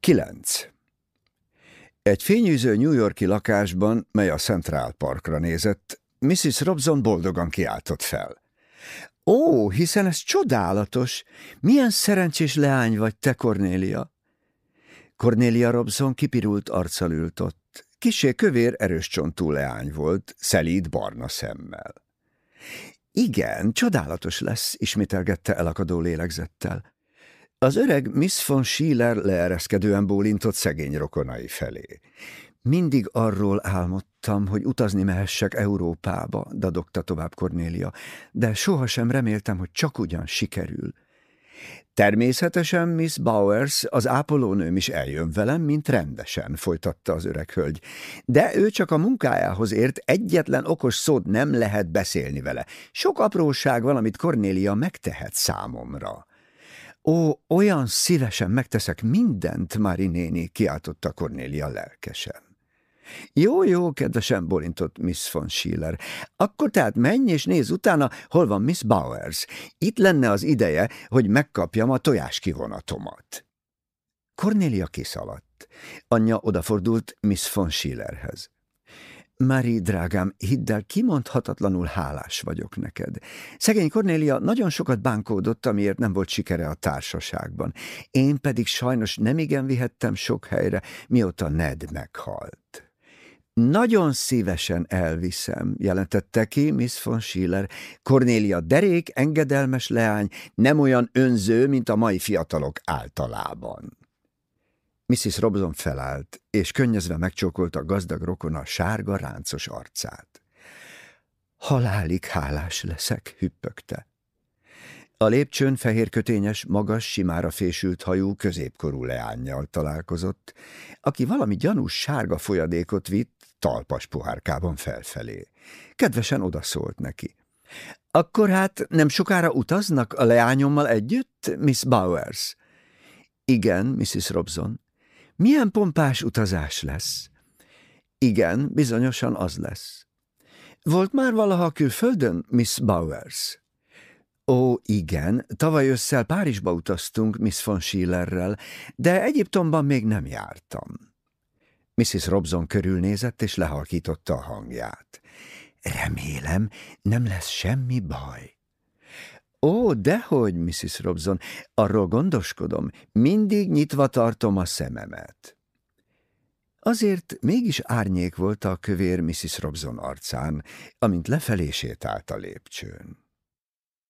9. Egy fényűző New Yorki lakásban, mely a Central Parkra nézett, Mrs. Robson boldogan kiáltott fel. Ó, hiszen ez csodálatos! Milyen szerencsés leány vagy te, Cornélia! Cornélia Robson kipirult arccal ült ott. Kisé kövér, erős csontú leány volt, szelíd barna szemmel. Igen, csodálatos lesz, ismételgette elakadó lélegzettel. Az öreg Miss von Schiller leereszkedően bólintott szegény rokonai felé. Mindig arról álmodtam, hogy utazni mehessek Európába, dadogta tovább Kornélia, de sohasem reméltem, hogy csak ugyan sikerül. Természetesen Miss Bowers, az ápolónőm is eljön velem, mint rendesen, folytatta az öreg hölgy. De ő csak a munkájához ért, egyetlen okos szót nem lehet beszélni vele. Sok apróság van, amit megtehet számomra. Ó, olyan szívesen megteszek mindent, Mari néni, kiáltotta Cornélia lelkesen. Jó, jó, kedvesen bolintott Miss von Schiller. Akkor tehát menj és nézz utána, hol van Miss Bowers. Itt lenne az ideje, hogy megkapjam a tojáskivonatomat. Cornélia kiszaladt. Anyja odafordult Miss von Schillerhez. Mari, drágám, hidd el, kimondhatatlanul hálás vagyok neked. Szegény Kornélia nagyon sokat bánkódott, amiért nem volt sikere a társaságban. Én pedig sajnos nem igen vihettem sok helyre, mióta Ned meghalt. Nagyon szívesen elviszem, jelentette ki Miss von Schiller. Cornélia derék, engedelmes leány, nem olyan önző, mint a mai fiatalok általában. Mrs. Robson felállt, és könnyezve megcsókolta a gazdag rokona sárga, ráncos arcát. Halálig hálás leszek, hüppögte. A lépcsőn fehérkötényes, magas, simára fésült hajú, középkorú leánnyal találkozott, aki valami gyanús sárga folyadékot vitt talpas pohárkában felfelé. Kedvesen odaszólt neki. Akkor hát nem sokára utaznak a leányommal együtt, Miss Bowers? Igen, Mrs. Robson. Milyen pompás utazás lesz? Igen, bizonyosan az lesz. Volt már valaha külföldön, Miss Bowers? Ó, igen, tavaly ősszel Párizsba utaztunk Miss von Schillerrel, de Egyiptomban még nem jártam. Mrs. Robson körülnézett, és lehalkította a hangját. Remélem, nem lesz semmi baj. Ó, dehogy, Mrs. Robson, arról gondoskodom, mindig nyitva tartom a szememet. Azért mégis árnyék volt a kövér Mrs. Robson arcán, amint lefelé sétált a lépcsőn.